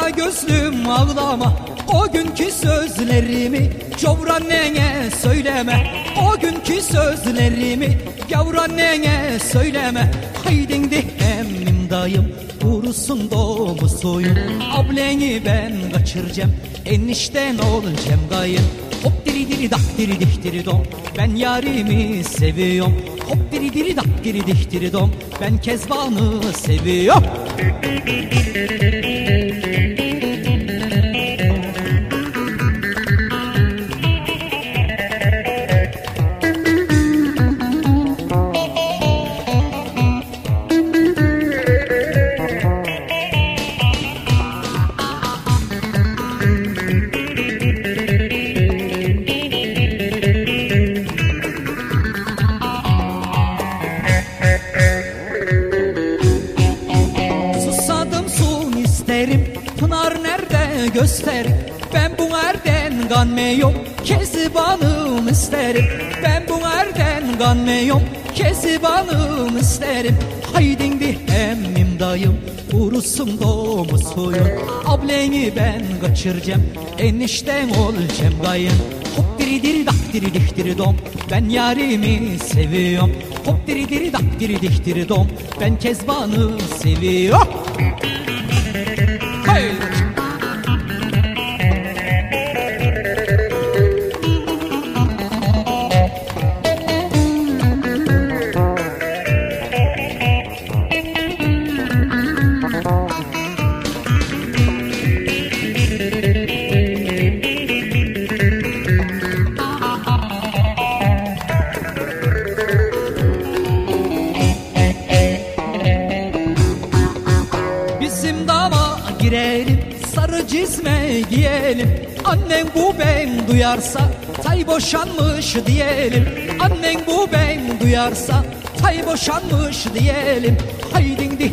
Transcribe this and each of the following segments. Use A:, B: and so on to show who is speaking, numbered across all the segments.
A: Kara gözlüm ağlama. O günkü sözlerimi Cavur annene söyleme. O günkü sözlerimi Gavur annene söyleme. Haydindi emmim dayım Vurursun doğumu soyun Ableni ben kaçıracağım Enişten olacağım dayım. Hop diri diri dak diri dik diri dom Ben yarimi seviyorum. Hop diri diri dak diri dik diri dom Ben Kezban'ı seviyorum nerede göster. Ben bu erden ganmeyom Kezibanım isterim. Ben bu erden ganmeyom Kezibanım isterim. Haydin bir emmim dayım Vurursun doğumu soyun Ableni ben kaçıracağım Enişten olacağım dayım. Hop diri diri dak diri dik dom Ben yarimi seviyorum. Hop diri diri dak diri dik dom Ben Kezban'ı seviyorum girelim sarı cizme giyelim. Annen bu ben duyarsa tay boşanmış diyelim. Annen bu ben duyarsa tay boşanmış diyelim. Haydin di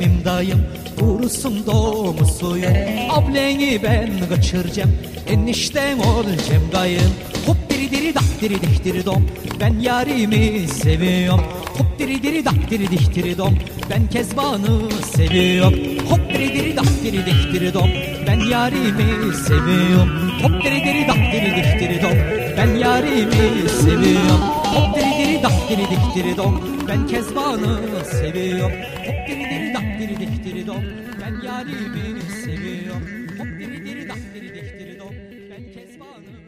A: emmim dayım vursun doğumu suyun Ableni ben kaçıracağım enişten olacağım dayım. Hop diri diri dak diri dik diri dom. Ben yarimi seviyorum. Hop diri diri dak diri dik diri dom. Ben Kezban'ı seviyorum. Hop diri diri dak diri dik diri dom. Ben yarimi seviyorum. Hop diri diri dak diri dik diri dom. Ben yarimi seviyorum. Hop diri diri diri dik diri dom Ben Kezban'ı seviyorum. Hop diri diri dak diri dik diri dom Ben yarimi seviyorum. Hop diri diri dak diri dik diri dom Ben Kezban'ı